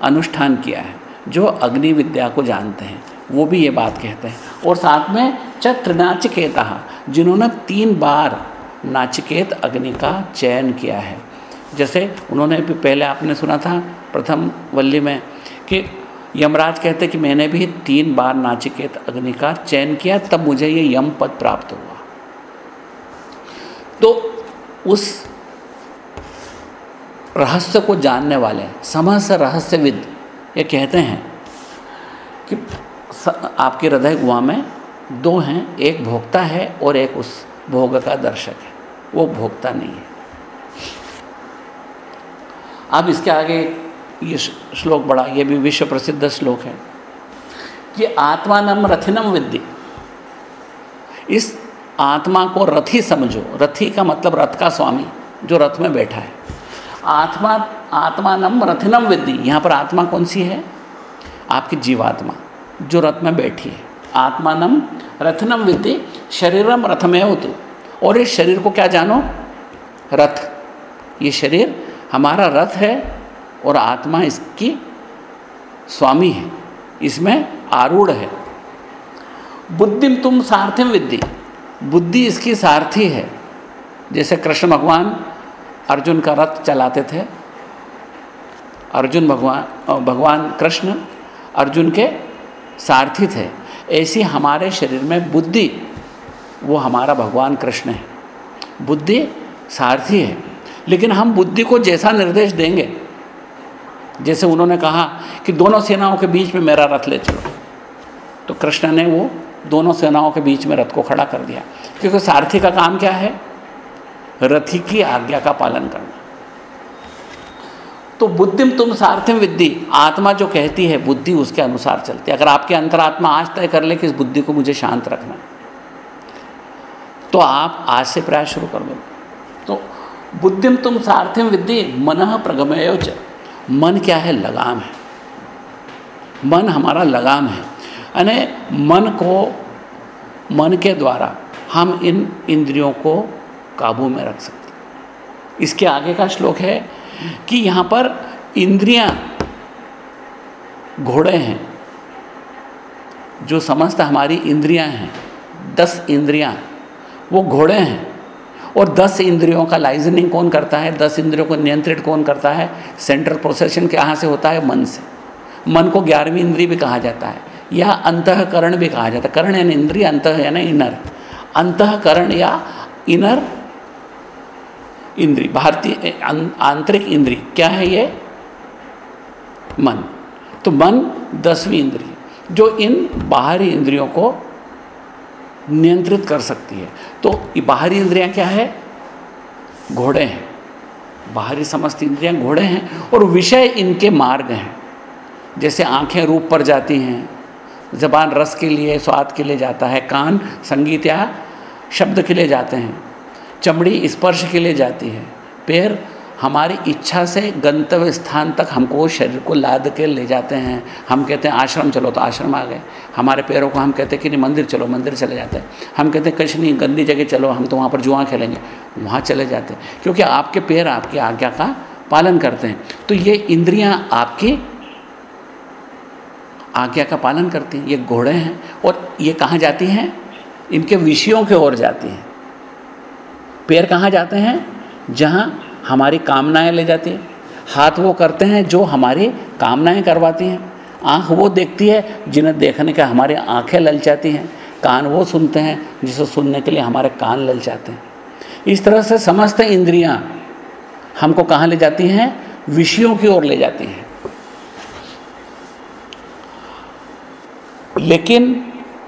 अनुष्ठान किया है, जो अग्नि विद्या को जानते हैं, वो भी ये बात कहते हैं। और साथ में चत्रनाचिकेता जिन्होंने तीन बार नाचिकेत अग्नि का चयन किया है जैसे उन्होंने भी पहले आपने सुना था प्रथम वल्ली में कि यमराज कहते कि मैंने भी तीन बार नाचिकेत अग्नि का चयन किया, तब मुझे ये यम पद प्राप्त हुआ। तो उस रहस्य को जानने वाले, समस्त रहस्यविद ये कहते हैं कि आपके हृदय गुआ में दो हैं, एक भोक्ता है और एक उस भोग का दर्शक है। वो भोक्ता नहीं है। अब इसके आगे ये श्लोक बड़ा, ये भी विश्व प्रसिद्ध श्लोक है। कि आत्मानम रथिनम विद्य इस आत्मा को रथी समझो। रथी का मतलब रथ का स्वामी, जो रथ में बैठा है। आत्मा आत्मानम रथिनम विद्य यहाँ पर आत्मा कौन सी है? आपकी जीवात्मा, जो रथ में बैठी है। आत्मानम रथनम विद्य शरीरम रथमय होते और इस शरीर को क्या जानो? रथ। ये शरीर हमारा रथ है और आत्मा इसकी स्वामी है। इसमें आरूढ़ है। बुद्धिम तुम सारथिम विद्धि। बुद्धि इसकी सारथी है। जैसे कृष्ण भगवान अर्जुन का रथ चलाते थे। अर्जुन भगवान भगवान कृष्ण अर्जुन के सारथी थे। ऐसी हमारे शरीर में बुद्धि, वो हमारा भगवान कृष्ण है। बुद्धि सारथी है। लेकिन हम बुद्धि को जैसा निर्देश देंगे, जैसे उन्होंने कहा कि दोनों सेनाओं के बीच में मेरा रथ ले चलो। तो कृष्ण ने वो दोनों सेनाओं के बीच में रथ को खड़ा कर दिया। क्योंकि सारथी का काम क्या है? रथी की आज्ञा का पालन करना। तो बुद्धिम तुम सारथिम विद्धि, आत्मा जो कहती है, बुद्धि उसके अनुसार चलती है। अगर आपके अंतरात्मा आज तय कर ले कि इस बुद्धि को मुझे शांत रखना तो आप आज से प्रयास शुरू कर दो। तो बुद्धिम तुम सारथिम विद्धि, मन प्रगमयोच मन क्या है? लगाम है। मन हमारा लगाम है। यानी मन को, मन के द्वारा हम इन इंद्रियों को काबू में रख सकते इसके आगे का श्लोक है कि यहाँ पर इंद्रियाँ घोड़े हैं। जो समस्त हमारी इंद्रियाँ हैं, दस इंद्रियाँ, वो घोड़े हैं। और दस इंद्रियों का लाइजनिंग कौन करता है? दस इंद्रियों को नियंत्रित कौन करता है? सेंट्रल प्रोसेशन कहाँ से होता है मन से। मन को ग्यारहवीं इंद्री भी कहा जाता है। या अंतकरण भी कहा जाता है। करण यानी इंद्रिय, अंत यानी इनर। अंतकरण या इनर इंद्री भारतीय आंतरिक इंद्री क्या है ये? मन। तो मन दसवीं इंद्री जो इन बाहरी इंद्रियों को नियंत्रित कर सकती है। तो ये बाहरी इंद्रियाँ क्या है? घोड़े हैं। बाहरी समस्त इंद्रियाँ घोड़े हैं और विषय इनके मार्ग हैं। जैसे आँखें रूप पर जाती हैं, जबान रस के लिए, स्वाद के लिए जाता है, कान संगीत या शब्द के लिए जाते हैं, चमड़ी स्पर्श के लिए जाती है, पैर हमारी इच्छा से गंतव्य स्थान तक हमको शरीर को लाद के ले जाते हैं। हम कहते हैं, आश्रम चलो तो आश्रम आ गए। हमारे पैरों को हम कहते हैं कि, नहीं, मंदिर चलो, मंदिर चले जाते हैं। हम कहते हैं कहीं नहीं, गंदी जगह चलो, हम तो वहाँ पर जुआ खेलेंगे। वहाँ चले जाते हैं। क्योंकि आपके पैर आपकी आज्ञा का पालन करते हैं। तो ये इंद्रियाँ आपकी आज्ञा का पालन करती हैं। ये घोड़े हैं और ये कहाँ जाती हैं? इनके विषयों के ओर जाती हैं। पैर कहाँ जाते हैं? जहाँ हमारी कामनाएँ ले जाती हैं। हाथ वो करते हैं जो हमारी कामनाएँ करवाती हैं। आँख वो देखती है जिन्हें देखने का हमारी आँखें ललचाती हैं। कान वो सुनते हैं जिसे सुनने के लिए हमारे कान ललचाते हैं। इस तरह से समस्त इंद्रियाँ हमको कहाँ ले जाती हैं? विषयों की ओर ले जाती हैं। लेकिन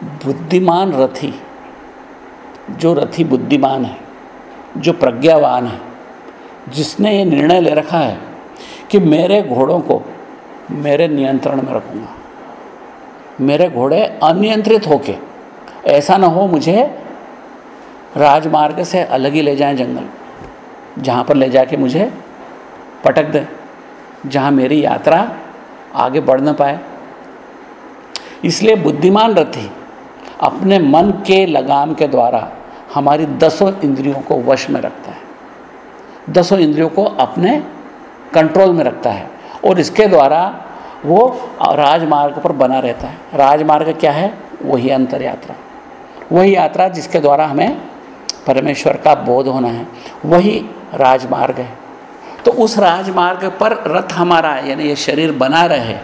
बुद्धिमान रथी, जो रथी बुद्धिमान है, जो प्रज्ञावान है जिसने ये निर्णय ले रखा है कि मेरे घोड़ों को मेरे नियंत्रण में रखूँगा। मेरे घोड़े अनियंत्रित होके, ऐसा ना हो मुझे राजमार्ग से अलग ही ले जाएँ जंगल, जहाँ पर ले जाके मुझे पटक दे, जहाँ मेरी यात्रा आगे बढ़ न पाए। इसलिए बुद्धिमान रथी अपने मन के लगाम के द्वारा हमारी दसों इंद्रियों को वश में रखता है। दसों इंद्रियों को अपने कंट्रोल में रखता है और इसके द्वारा वो राजमार्ग पर बना रहता है। राजमार्ग क्या है? वही अंतर यात्रा। वही यात्रा जिसके द्वारा हमें परमेश्वर का बोध होना है। वही राजमार्ग है। तो उस राजमार्ग पर रथ हमारा, यानी ये शरीर बना रहे,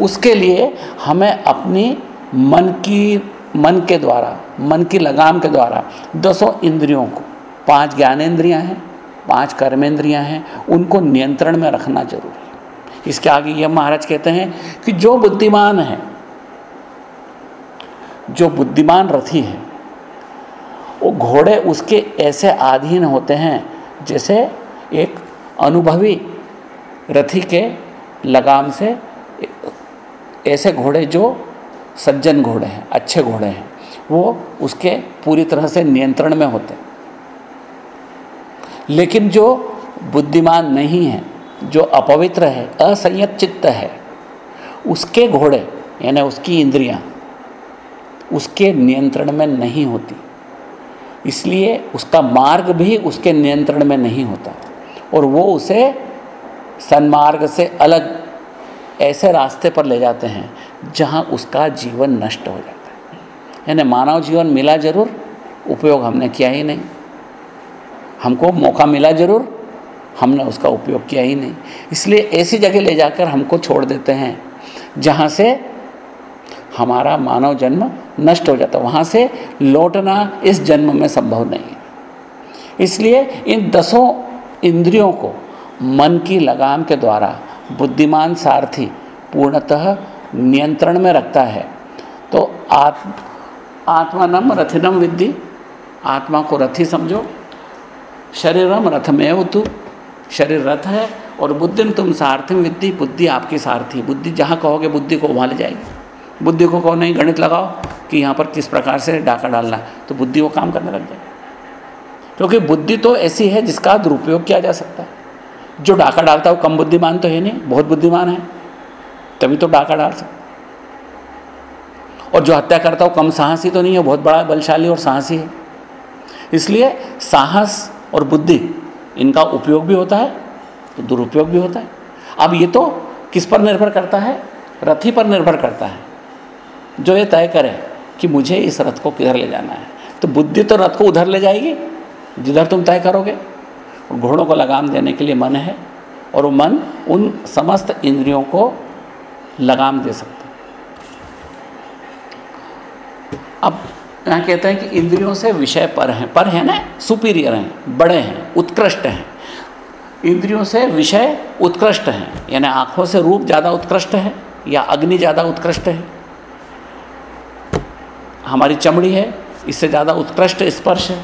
उसके लिए हमें अपनी मन की, मन के द्वारा, मन की लगाम के द्वारा दसों इंद्रियों को पाँच ज्ञानेंद्रियाँ हैं, पाँच कर्मेंद्रियाँ हैं, उनको नियंत्रण में रखना ज़रूरी है। इसके आगे ये महाराज कहते हैं कि जो बुद्धिमान है, जो बुद्धिमान रथी है, वो घोड़े उसके ऐसे अधीन होते हैं जैसे एक अनुभवी रथी के लगाम से ऐसे घोड़े जो सज्जन घोड़े हैं, अच्छे घोड़े हैं, वो उसके पूरी तरह से नियंत्रण में होते हैं। लेकिन जो बुद्धिमान नहीं है, जो अपवित्र है, असंयत चित्त है, उसके घोड़े, यानी उसकी इंद्रियाँ, उसके नियंत्रण में नहीं होती। इसलिए उसका मार्ग भी उसके नियंत्रण में नहीं होता। और वो उसे सन्मार्ग से अलग ऐसे रास्ते पर ले जाते हैं, जहाँ उसका जीवन नष्ट हो जाता है। यानी मानव जीवन मिला ज़रूर, उपयोग हमने किया ही नहीं। हमको मौका मिला ज़रूर, हमने उसका उपयोग किया ही नहीं। इसलिए ऐसी जगह ले जाकर हमको छोड़ देते हैं, जहाँ से हमारा मानव जन्म नष्ट हो जाता है वहाँ से लौटना इस जन्म में संभव नहीं है। इसलिए इन दसों इंद्रियों को मन की लगाम के द्वारा बुद्धिमान सारथी पूर्णतः नियंत्रण में रखता है। तो आत्म आत्मानम रथिनम विद्धि, आत्मा को रथी समझो शरीरम रथमेव तू। शरीर रथ है और बुद्धि तुम सारथिम विद्धि, बुद्धि आपकी सारथी। बुद्धि जहाँ कहोगे बुद्धि को वहाँ ले जाएगी। बुद्धि को कहो, नहीं, गणित लगाओ कि यहाँ पर किस प्रकार से डाका डालना तो बुद्धि वो काम करने लग जाए। क्योंकि बुद्धि तो ऐसी है जिसका दुरुपयोग किया जा सकता है। जो डाका डालता है वो कम बुद्धिमान तो है नहीं, बहुत बुद्धिमान है। तभी तो डाका डाल सकता और जो हत्या करता है वो कम साहसी तो नहीं है बहुत बड़ा बलशाली और साहसी है। इसलिए साहस और बुद्धि, इनका उपयोग भी होता है तो दुरुपयोग भी होता है। अब ये तो किस पर निर्भर करता है? रथी पर निर्भर करता है। जो ये तय करे कि मुझे इस रथ को किधर ले जाना है। तो बुद्धि तो रथ को उधर ले जाएगी, जिधर तुम तय करोगे। घोड़ों को लगाम देने के लिए मन है, और वो मन उन समस्त इंद्रियों को लगाम दे सकता अब यहाँ कहते हैं कि इंद्रियों से विषय पर हैं, पर है ना सुपीरियर हैं, बड़े हैं, उत्कृष्ट हैं। इंद्रियों से विषय उत्कृष्ट हैं, यानी आँखों से रूप ज़्यादा उत्कृष्ट है या अग्नि ज़्यादा उत्कृष्ट है। हमारी चमड़ी है, इससे ज़्यादा उत्कृष्ट स्पर्श है।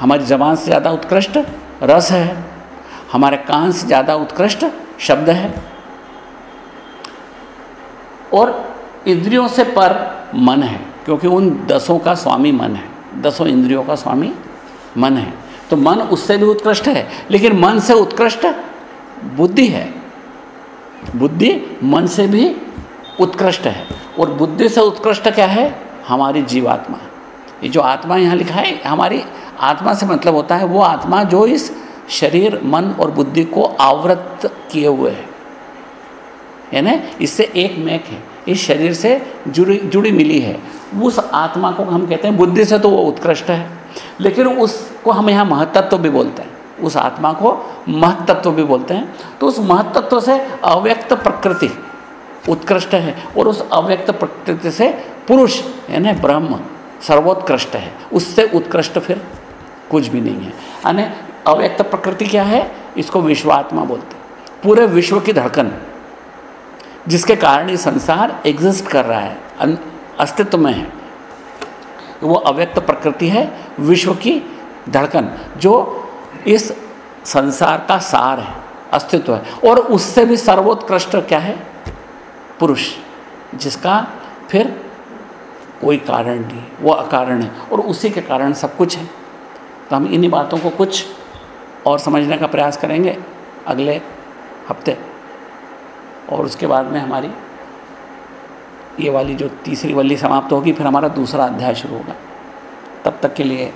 हमारी जबान से ज़्यादा उत्कृष्ट रस है। हमारे कान से ज़्यादा उत्कृष्ट शब्द है। और इंद्रियों से पर मन है। क्योंकि उन दसों का स्वामी मन है, दसों इंद्रियों का स्वामी मन है। तो मन उससे भी उत्कृष्ट है, लेकिन मन से उत्कृष्ट बुद्धि है। बुद्धि मन से भी उत्कृष्ट है। और बुद्धि से उत्कृष्ट क्या है? हमारी जीवात्मा। ये जो आत्मा यहाँ लिखा है, हमारी आत्मा से मतलब होता है, वो आत्मा जो इस शरीर, मन और बुद्धि को आवृत किए हुए है। यानी इससे एक मैक है। इस शरीर से जुड़ी जुड़ी मिली है। उस आत्मा को हम कहते हैं बुद्धि से तो वो उत्कृष्ट है, लेकिन उसको हम यहाँ महतत्व भी बोलते हैं। उस आत्मा को महतत्व भी बोलते हैं। तो उस महतत्व से अव्यक्त प्रकृति उत्कृष्ट है और उस अव्यक्त प्रकृति से पुरुष, यानी ब्रह्म, सर्वोत्कृष्ट है। उससे उत्कृष्ट फिर कुछ भी नहीं है। यानी अव्यक्त प्रकृति क्या है? इसको विश्वात्मा बोलते हैं। पूरे विश्व की धड़कन। जिसके कारण ये संसार एग्जिस्ट कर रहा है अस्तित्व में है। वो अव्यक्त प्रकृति है, विश्व की धड़कन, जो इस संसार का सार है, अस्तित्व है। और उससे भी सर्वोत्कृष्ट क्या है? पुरुष, जिसका फिर कोई कारण नहीं, वो अकारण है, और उसी के कारण सब कुछ है। तो हम इन्हीं बातों को कुछ और समझने का प्रयास करेंगे अगले हफ़्ते। और उसके बाद में हमारी ये वाली जो तीसरी वल्ली समाप्त होगी, फिर हमारा दूसरा अध्याय शुरू होगा। तब तक के लिए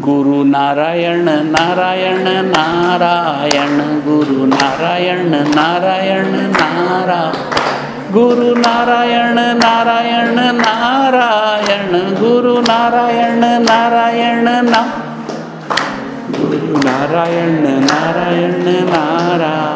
गुरु नारायण नारायण नारायण, गुरु नारायण नारायण, नारा। गुरु नारायण नारायण नारायण, गुरु नारायण नारायण, ना। गुरु नारायण नारायण नारायण